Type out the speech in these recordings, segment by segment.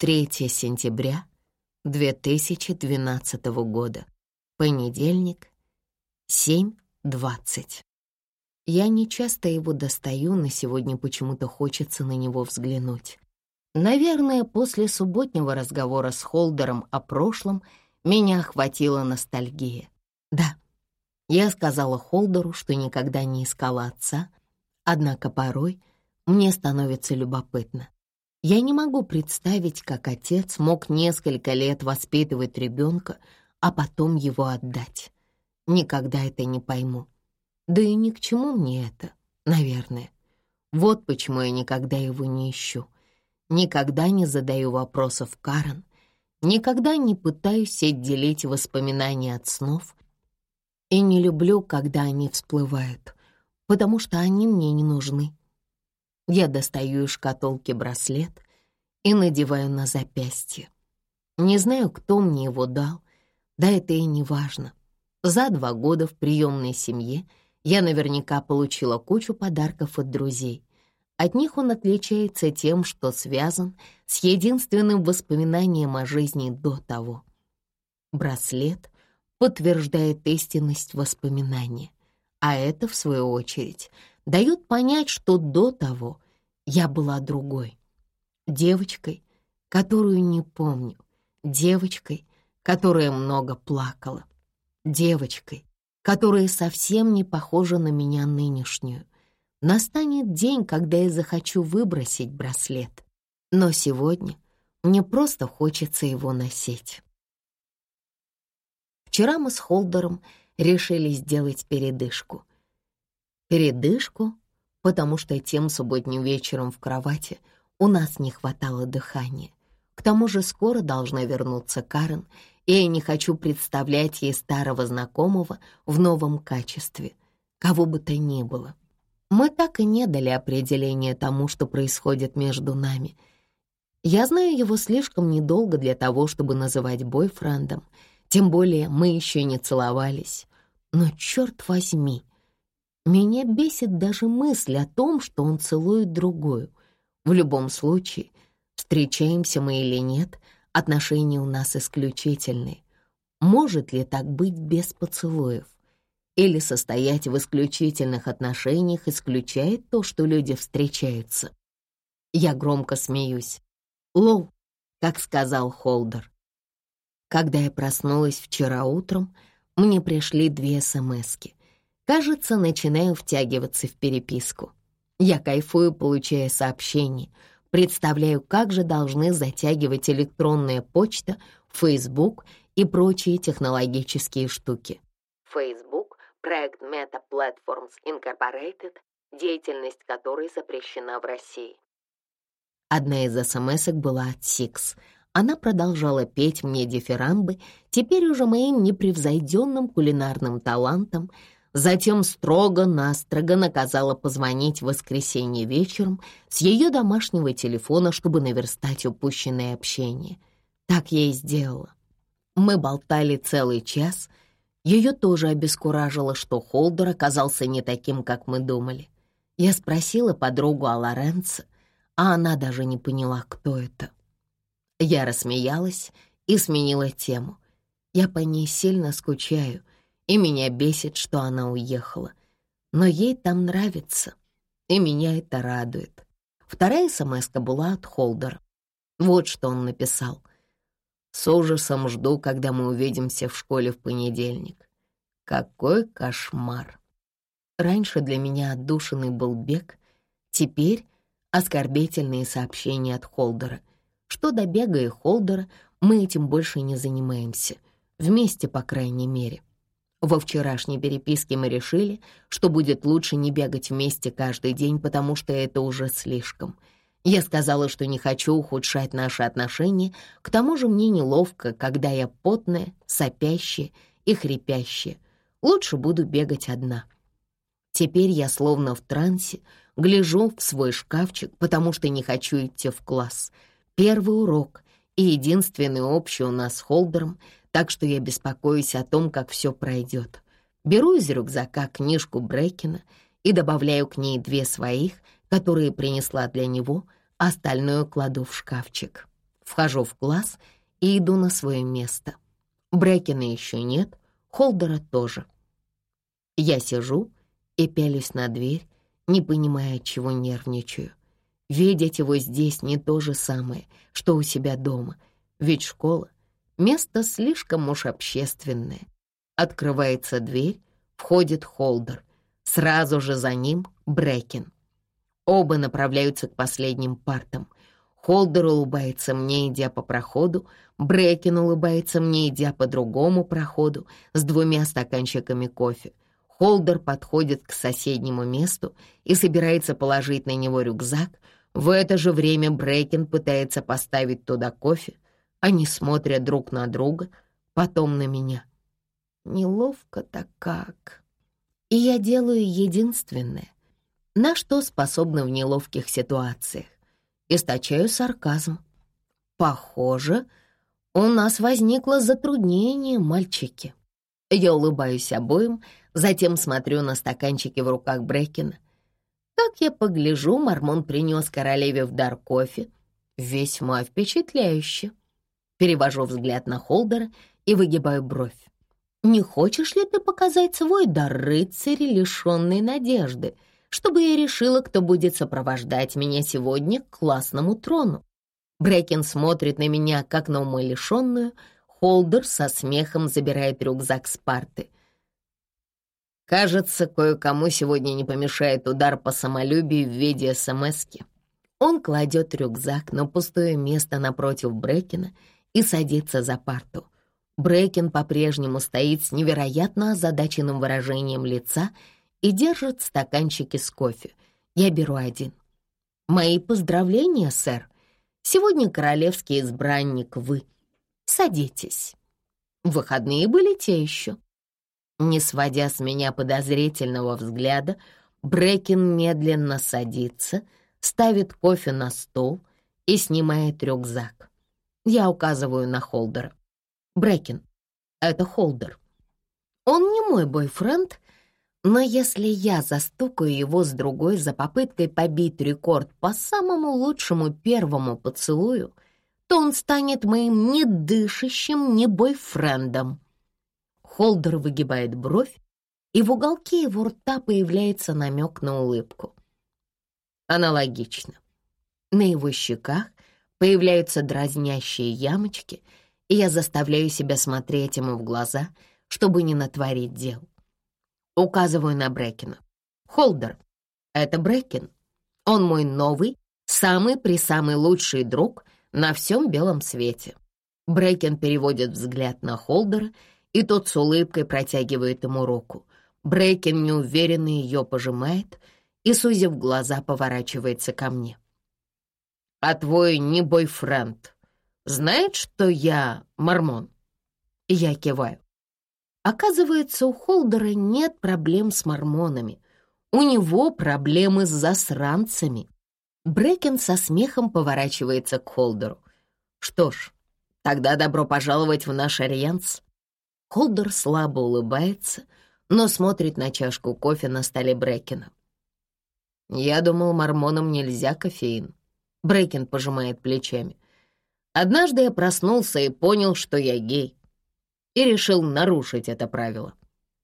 3 сентября 2012 года. Понедельник, 7.20. Я не часто его достаю, но сегодня почему-то хочется на него взглянуть. Наверное, после субботнего разговора с Холдером о прошлом меня охватила ностальгия. Да, я сказала Холдеру, что никогда не искала отца, однако порой мне становится любопытно. Я не могу представить, как отец мог несколько лет воспитывать ребенка, а потом его отдать. Никогда это не пойму. Да и ни к чему мне это, наверное. Вот почему я никогда его не ищу. Никогда не задаю вопросов Карен, никогда не пытаюсь отделить воспоминания от снов и не люблю, когда они всплывают, потому что они мне не нужны. Я достаю из шкатулки браслет и надеваю на запястье. Не знаю, кто мне его дал, да это и не важно. За два года в приемной семье я наверняка получила кучу подарков от друзей. От них он отличается тем, что связан с единственным воспоминанием о жизни до того. Браслет подтверждает истинность воспоминания, а это, в свою очередь, дает понять, что до того я была другой. Девочкой, которую не помню, девочкой, которая много плакала, девочкой, которая совсем не похожа на меня нынешнюю. Настанет день, когда я захочу выбросить браслет, но сегодня мне просто хочется его носить. Вчера мы с Холдером решили сделать передышку. Передышку, потому что тем субботним вечером в кровати у нас не хватало дыхания. К тому же скоро должна вернуться Карен, и я не хочу представлять ей старого знакомого в новом качестве, кого бы то ни было. Мы так и не дали определения тому, что происходит между нами. Я знаю его слишком недолго для того, чтобы называть бойфрендом — тем более мы еще не целовались. Но черт возьми, меня бесит даже мысль о том, что он целует другую. В любом случае, встречаемся мы или нет, отношения у нас исключительные. Может ли так быть без поцелуев? Или состоять в исключительных отношениях исключает то, что люди встречаются? Я громко смеюсь. «Лол», как сказал Холдер. Когда я проснулась вчера утром, мне пришли две смски. Кажется, начинаю втягиваться в переписку. Я кайфую, получая сообщения. Представляю, как же должны затягивать электронная почта, Facebook и прочие технологические штуки. Facebook — проект Meta Platforms Incorporated, деятельность которой запрещена в России. Одна из смс была от Six — она продолжала петь мне дифирамбы, теперь уже моим непревзойденным кулинарным талантом, затем строго-настрого наказала позвонить в воскресенье вечером с ее домашнего телефона, чтобы наверстать упущенное общение. Так я и сделала. Мы болтали целый час. Ее тоже обескуражило, что Холдер оказался не таким, как мы думали. Я спросила подругу о Лоренцо, а она даже не поняла, кто это. Я рассмеялась и сменила тему. Я по ней сильно скучаю, и меня бесит, что она уехала. Но ей там нравится, и меня это радует. Вторая смс была от Холдера. Вот что он написал. «С ужасом жду, когда мы увидимся в школе в понедельник. Какой кошмар!» Раньше для меня отдушенный был бег, теперь оскорбительные сообщения от Холдера. Что до бега и холдера, мы этим больше не занимаемся. Вместе, по крайней мере. Во вчерашней переписке мы решили, что будет лучше не бегать вместе каждый день, потому что это уже слишком. Я сказала, что не хочу ухудшать наши отношения, к тому же мне неловко, когда я потная, сопящая и хрипящая. Лучше буду бегать одна. Теперь я словно в трансе, гляжу в свой шкафчик, потому что не хочу идти в класс — Первый урок и единственный общий у нас с Холдером, так что я беспокоюсь о том, как все пройдет. Беру из рюкзака книжку Брекина и добавляю к ней две своих, которые принесла для него, остальное кладу в шкафчик. Вхожу в класс и иду на свое место. Брекена еще нет, Холдера тоже. Я сижу и пялюсь на дверь, не понимая, чего нервничаю. Видеть его здесь не то же самое, что у себя дома, ведь школа — место слишком уж общественное. Открывается дверь, входит Холдер, сразу же за ним Брекен. Оба направляются к последним партам. Холдер улыбается мне, идя по проходу, Брекен улыбается мне, идя по другому проходу с двумя стаканчиками кофе. Холдер подходит к соседнему месту и собирается положить на него рюкзак. В это же время Брейкен пытается поставить туда кофе. Они смотрят друг на друга, потом на меня. Неловко-то как. И я делаю единственное, на что способна в неловких ситуациях. Источаю сарказм. Похоже, у нас возникло затруднение, мальчики. Я улыбаюсь обоим, затем смотрю на стаканчики в руках Брекина. Как я погляжу, Мормон принес королеве в дар кофе. Весьма впечатляюще. Перевожу взгляд на Холдера и выгибаю бровь. «Не хочешь ли ты показать свой дар рыцаря, лишенной надежды, чтобы я решила, кто будет сопровождать меня сегодня к классному трону?» Брекен смотрит на меня, как на умалишенную, Холдер со смехом забирает рюкзак с парты. Кажется, кое-кому сегодня не помешает удар по самолюбию в виде СМСки. Он кладет рюкзак на пустое место напротив Брекена и садится за парту. Брекен по-прежнему стоит с невероятно озадаченным выражением лица и держит стаканчики с кофе. Я беру один. «Мои поздравления, сэр. Сегодня королевский избранник вы». Садитесь. Выходные были те еще. Не сводя с меня подозрительного взгляда, Брекин медленно садится, ставит кофе на стол и снимает рюкзак. Я указываю на Холдера. Брекин, это Холдер. Он не мой бойфренд, но если я застукаю его с другой за попыткой побить рекорд по самому лучшему первому поцелую — то он станет моим недышащим, не бойфрендом. Холдер выгибает бровь, и в уголке его рта появляется намек на улыбку. Аналогично. На его щеках появляются дразнящие ямочки, и я заставляю себя смотреть ему в глаза, чтобы не натворить дел. Указываю на Брекина. «Холдер, это Брекин. Он мой новый, самый-присамый лучший друг — на всем белом свете. Брекен переводит взгляд на Холдера, и тот с улыбкой протягивает ему руку. Брейкен неуверенно ее пожимает и, сузив глаза, поворачивается ко мне. «А твой не бойфренд знает, что я мормон?» Я киваю. Оказывается, у Холдера нет проблем с мормонами. У него проблемы с засранцами. Брекен со смехом поворачивается к Холдеру. «Что ж, тогда добро пожаловать в наш альянс». Холдер слабо улыбается, но смотрит на чашку кофе на столе Брекена. «Я думал, мормонам нельзя кофеин». Брекен пожимает плечами. «Однажды я проснулся и понял, что я гей, и решил нарушить это правило».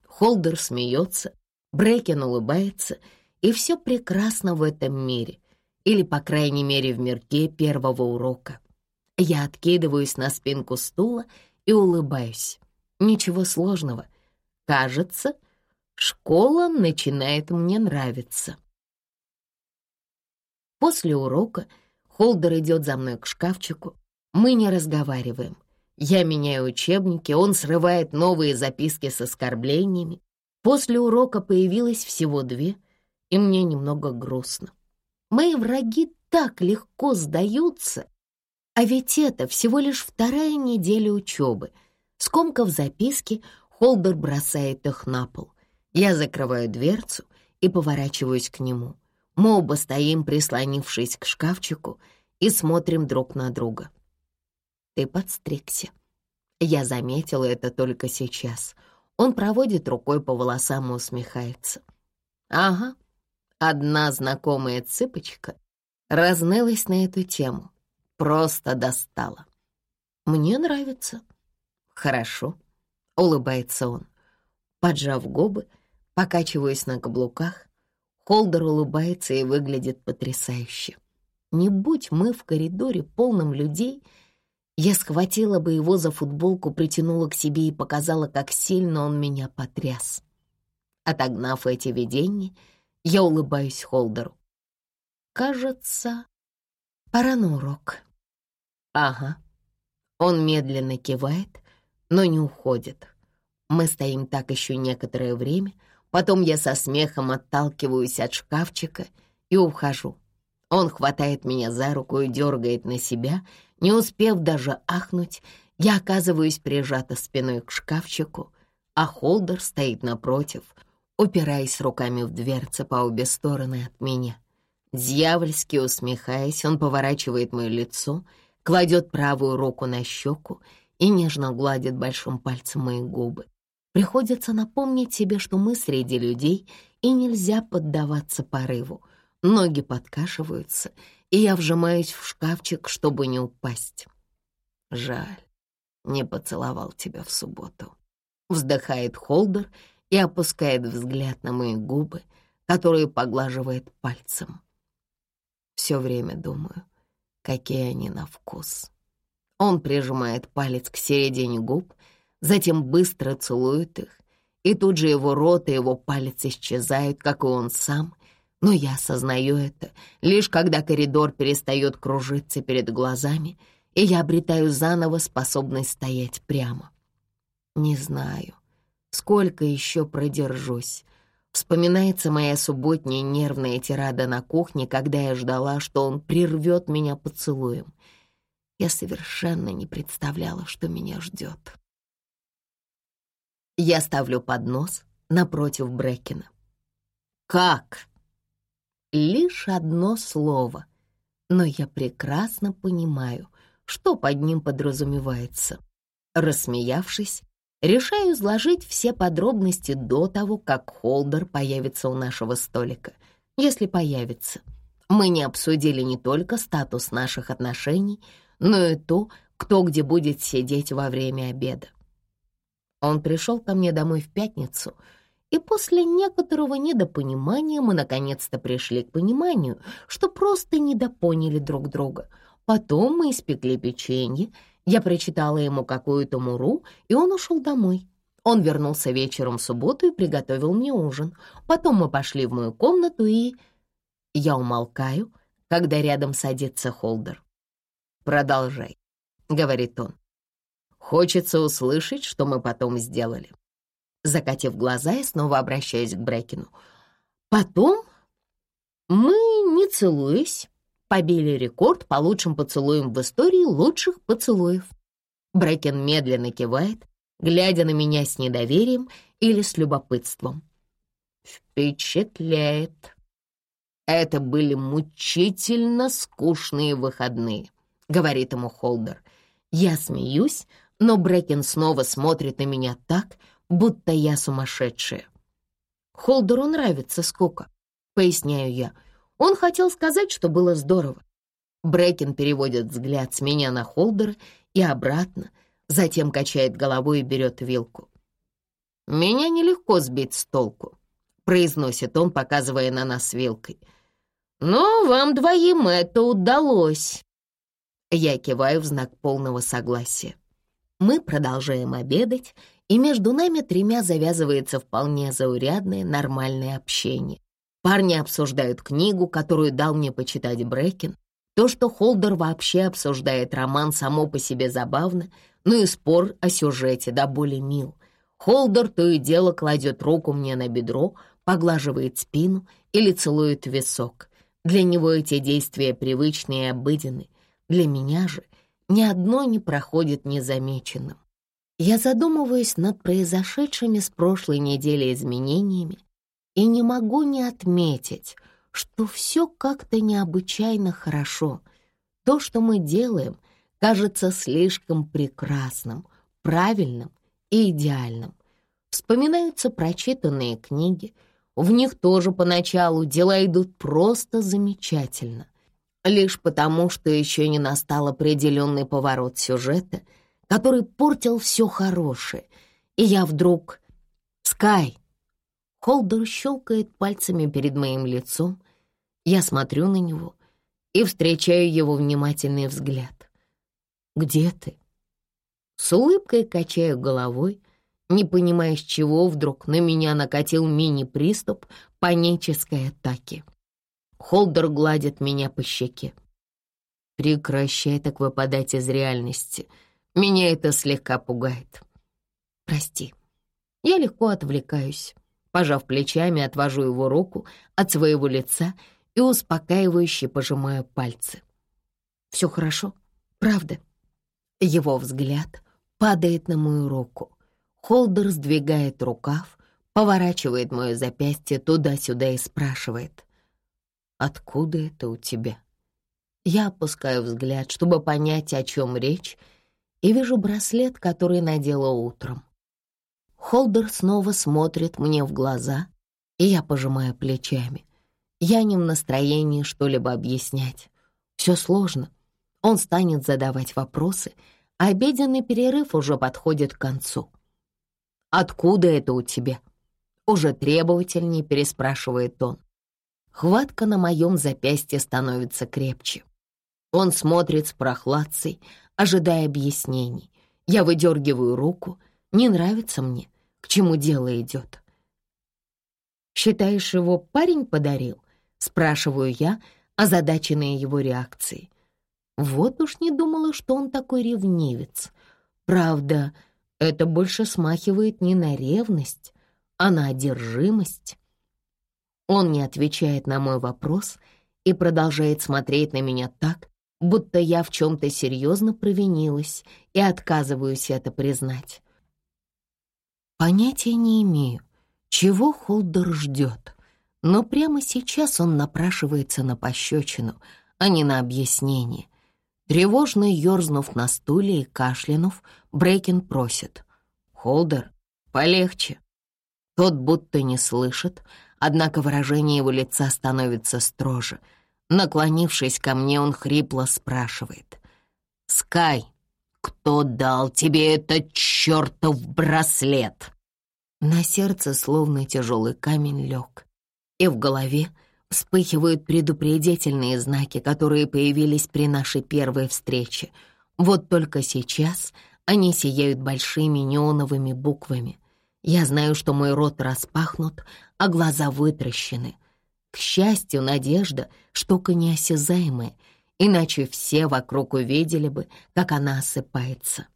Холдер смеется, Брекен улыбается, и все прекрасно в этом мире или, по крайней мере, в мирке первого урока. Я откидываюсь на спинку стула и улыбаюсь. Ничего сложного. Кажется, школа начинает мне нравиться. После урока Холдер идет за мной к шкафчику. Мы не разговариваем. Я меняю учебники, он срывает новые записки с оскорблениями. После урока появилось всего две, и мне немного грустно. Мои враги так легко сдаются. А ведь это всего лишь вторая неделя учебы. Скомкав записки, Холдер бросает их на пол. Я закрываю дверцу и поворачиваюсь к нему. Мы оба стоим, прислонившись к шкафчику, и смотрим друг на друга. Ты подстригся. Я заметила это только сейчас. Он проводит рукой по волосам и усмехается. Ага, Одна знакомая цыпочка разнылась на эту тему. Просто достала. Мне нравится. Хорошо, улыбается он. Поджав губы, покачиваясь на каблуках, Холдер улыбается и выглядит потрясающе. Не будь мы в коридоре полном людей, я схватила бы его за футболку, притянула к себе и показала, как сильно он меня потряс. Отогнав эти видения, я улыбаюсь Холдеру. Кажется, пора на урок. Ага. Он медленно кивает, но не уходит. Мы стоим так еще некоторое время, потом я со смехом отталкиваюсь от шкафчика и ухожу. Он хватает меня за руку и дергает на себя, не успев даже ахнуть, я оказываюсь прижата спиной к шкафчику, а Холдер стоит напротив, упираясь руками в дверцы по обе стороны от меня. Дьявольски усмехаясь, он поворачивает мое лицо, кладет правую руку на щеку и нежно гладит большим пальцем мои губы. Приходится напомнить себе, что мы среди людей, и нельзя поддаваться порыву. Ноги подкашиваются, и я вжимаюсь в шкафчик, чтобы не упасть. Жаль, не поцеловал тебя в субботу. Вздыхает Холдер и опускает взгляд на мои губы, которые поглаживает пальцем. Все время думаю, какие они на вкус. Он прижимает палец к середине губ, затем быстро целует их, и тут же его рот и его палец исчезают, как и он сам, но я осознаю это, лишь когда коридор перестает кружиться перед глазами, и я обретаю заново способность стоять прямо. Не знаю, Сколько еще продержусь? Вспоминается моя субботняя нервная тирада на кухне, когда я ждала, что он прервет меня поцелуем. Я совершенно не представляла, что меня ждет. Я ставлю поднос напротив Брекина. «Как?» Лишь одно слово, но я прекрасно понимаю, что под ним подразумевается. Рассмеявшись, Решаю изложить все подробности до того, как Холдер появится у нашего столика, если появится. Мы не обсудили не только статус наших отношений, но и то, кто где будет сидеть во время обеда. Он пришел ко мне домой в пятницу, и после некоторого недопонимания мы наконец-то пришли к пониманию, что просто недопоняли друг друга. Потом мы испекли печенье, я прочитала ему какую-то муру, и он ушел домой. Он вернулся вечером в субботу и приготовил мне ужин. Потом мы пошли в мою комнату и... Я умолкаю, когда рядом садится Холдер. «Продолжай», — говорит он. «Хочется услышать, что мы потом сделали». Закатив глаза, я снова обращаюсь к Брекину. «Потом мы, не целуясь, побили рекорд по лучшим поцелуям в истории лучших поцелуев. Брекен медленно кивает, глядя на меня с недоверием или с любопытством. Впечатляет. Это были мучительно скучные выходные, говорит ему Холдер. Я смеюсь, но Брекен снова смотрит на меня так, будто я сумасшедшая. Холдеру нравится скука, поясняю я. Он хотел сказать, что было здорово. Брекин переводит взгляд с меня на Холдера и обратно, затем качает головой и берет вилку. «Меня нелегко сбить с толку», — произносит он, показывая на нас вилкой. «Но вам двоим это удалось». Я киваю в знак полного согласия. Мы продолжаем обедать, и между нами тремя завязывается вполне заурядное нормальное общение. Парни обсуждают книгу, которую дал мне почитать Брекин. То, что Холдер вообще обсуждает роман, само по себе забавно, но и спор о сюжете да более мил. Холдер то и дело кладет руку мне на бедро, поглаживает спину или целует висок. Для него эти действия привычные и обыденны. Для меня же ни одно не проходит незамеченным. Я задумываюсь над произошедшими с прошлой недели изменениями и не могу не отметить, что все как-то необычайно хорошо. То, что мы делаем, кажется слишком прекрасным, правильным и идеальным. Вспоминаются прочитанные книги, в них тоже поначалу дела идут просто замечательно. Лишь потому, что еще не настал определенный поворот сюжета, который портил все хорошее, и я вдруг... «Скай!» Холдер щелкает пальцами перед моим лицом. Я смотрю на него и встречаю его внимательный взгляд. «Где ты?» С улыбкой качаю головой, не понимая, с чего вдруг на меня накатил мини-приступ панической атаки. Холдер гладит меня по щеке. «Прекращай так выпадать из реальности. Меня это слегка пугает». «Прости». Я легко отвлекаюсь. Пожав плечами, отвожу его руку от своего лица и успокаивающе пожимаю пальцы. «Все хорошо, правда?» Его взгляд падает на мою руку. Холдер сдвигает рукав, поворачивает мое запястье туда-сюда и спрашивает. «Откуда это у тебя?» Я опускаю взгляд, чтобы понять, о чем речь, и вижу браслет, который надела утром. Холдер снова смотрит мне в глаза, и я пожимаю плечами. Я не в настроении что-либо объяснять. Все сложно. Он станет задавать вопросы, а обеденный перерыв уже подходит к концу. «Откуда это у тебя?» Уже требовательнее переспрашивает он. Хватка на моем запястье становится крепче. Он смотрит с прохладцей, ожидая объяснений. Я выдергиваю руку. Не нравится мне к чему дело идет. «Считаешь, его парень подарил?» — спрашиваю я, озадаченная его реакцией. Вот уж не думала, что он такой ревнивец. Правда, это больше смахивает не на ревность, а на одержимость. Он не отвечает на мой вопрос и продолжает смотреть на меня так, будто я в чем-то серьезно провинилась и отказываюсь это признать. Понятия не имею, чего Холдер ждет, но прямо сейчас он напрашивается на пощечину, а не на объяснение. Тревожно ерзнув на стуле и кашлянув, Брейкин просит. «Холдер, полегче». Тот будто не слышит, однако выражение его лица становится строже. Наклонившись ко мне, он хрипло спрашивает. «Скай, кто дал тебе этот чертов браслет?» На сердце словно тяжелый камень лег, и в голове вспыхивают предупредительные знаки, которые появились при нашей первой встрече. Вот только сейчас они сияют большими неоновыми буквами. Я знаю, что мой рот распахнут, а глаза вытращены. К счастью, надежда — штука неосязаемая, иначе все вокруг увидели бы, как она осыпается.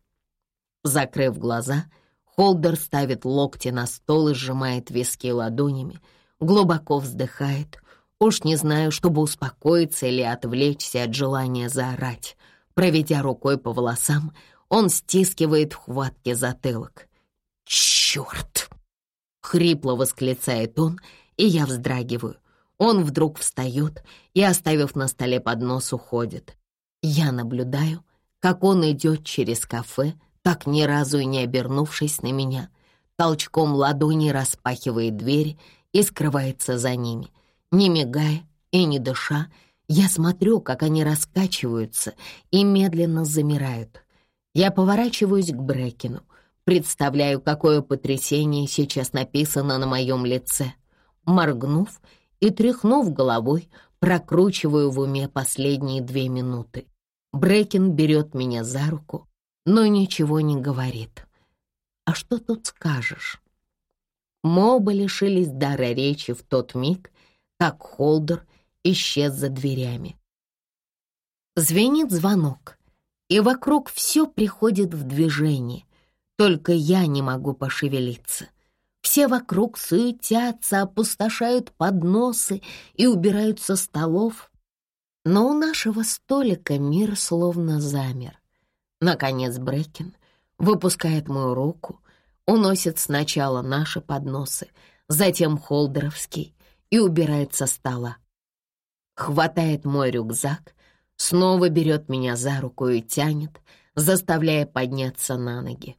Закрыв глаза — Холдер ставит локти на стол и сжимает виски ладонями, глубоко вздыхает. Уж не знаю, чтобы успокоиться или отвлечься от желания заорать. Проведя рукой по волосам, он стискивает в хватке затылок. «Черт!» — хрипло восклицает он, и я вздрагиваю. Он вдруг встает и, оставив на столе поднос, уходит. Я наблюдаю, как он идет через кафе, так ни разу и не обернувшись на меня, толчком ладони распахивает двери и скрывается за ними. Не мигая и не дыша, я смотрю, как они раскачиваются и медленно замирают. Я поворачиваюсь к Брекину, представляю, какое потрясение сейчас написано на моем лице. Моргнув и тряхнув головой, прокручиваю в уме последние две минуты. Брекин берет меня за руку, но ничего не говорит. А что тут скажешь? Мы оба лишились дара речи в тот миг, как Холдер исчез за дверями. Звенит звонок, и вокруг все приходит в движение. Только я не могу пошевелиться. Все вокруг суетятся, опустошают подносы и убирают со столов. Но у нашего столика мир словно замер. Наконец Брекин выпускает мою руку, уносит сначала наши подносы, затем холдеровский и убирает со стола. Хватает мой рюкзак, снова берет меня за руку и тянет, заставляя подняться на ноги.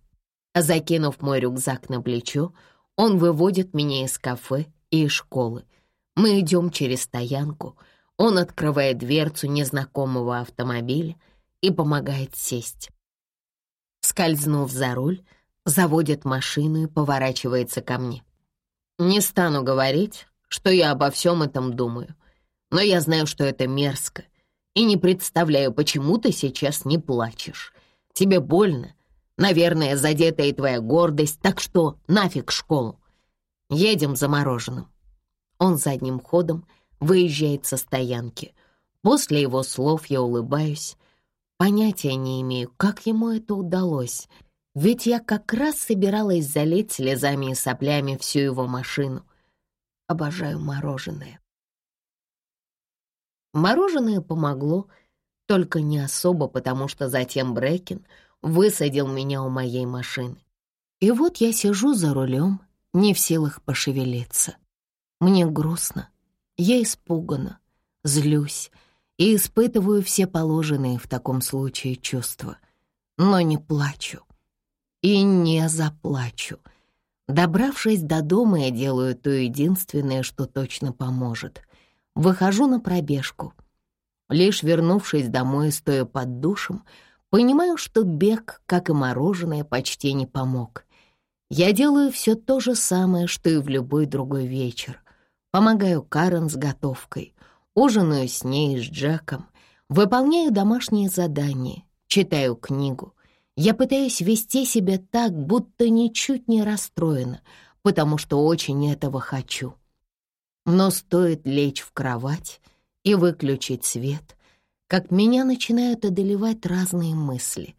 Закинув мой рюкзак на плечо, он выводит меня из кафе и из школы. Мы идем через стоянку. Он открывает дверцу незнакомого автомобиля и помогает сесть. Скользнув за руль, заводит машину и поворачивается ко мне. Не стану говорить, что я обо всем этом думаю, но я знаю, что это мерзко, и не представляю, почему ты сейчас не плачешь. Тебе больно, наверное, задета и твоя гордость, так что нафиг школу. Едем за мороженым. Он задним ходом выезжает со стоянки. После его слов я улыбаюсь. Понятия не имею, как ему это удалось, ведь я как раз собиралась залить слезами и соплями всю его машину. Обожаю мороженое. Мороженое помогло, только не особо, потому что затем Брекин высадил меня у моей машины. И вот я сижу за рулем, не в силах пошевелиться. Мне грустно, я испугана, злюсь и испытываю все положенные в таком случае чувства, но не плачу и не заплачу. Добравшись до дома, я делаю то единственное, что точно поможет. Выхожу на пробежку. Лишь вернувшись домой, стоя под душем, понимаю, что бег, как и мороженое, почти не помог. Я делаю все то же самое, что и в любой другой вечер. Помогаю Карен с готовкой, ужинаю с ней и с Джеком, выполняю домашние задания, читаю книгу. Я пытаюсь вести себя так, будто ничуть не расстроена, потому что очень этого хочу. Но стоит лечь в кровать и выключить свет, как меня начинают одолевать разные мысли.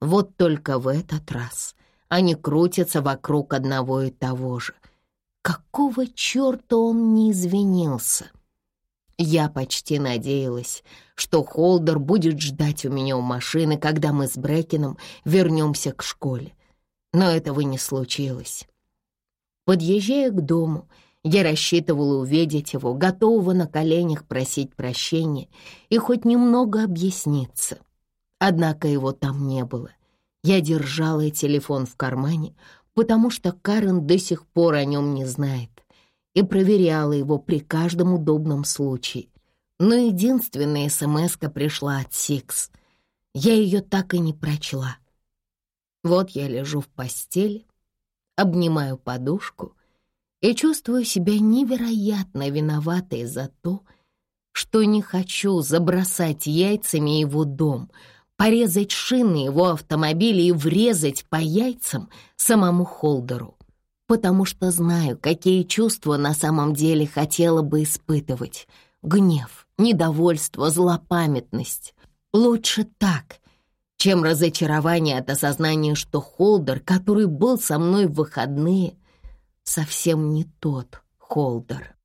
Вот только в этот раз они крутятся вокруг одного и того же — Какого черта он не извинился? Я почти надеялась, что Холдер будет ждать у меня у машины, когда мы с Брекином вернемся к школе. Но этого не случилось. Подъезжая к дому, я рассчитывала увидеть его, готового на коленях просить прощения и хоть немного объясниться. Однако его там не было. Я держала телефон в кармане, потому что Карен до сих пор о нем не знает и проверяла его при каждом удобном случае. Но единственная смс пришла от Сикс. Я ее так и не прочла. Вот я лежу в постели, обнимаю подушку и чувствую себя невероятно виноватой за то, что не хочу забросать яйцами его дом — порезать шины его автомобиля и врезать по яйцам самому Холдеру, потому что знаю, какие чувства на самом деле хотела бы испытывать. Гнев, недовольство, злопамятность. Лучше так, чем разочарование от осознания, что Холдер, который был со мной в выходные, совсем не тот Холдер.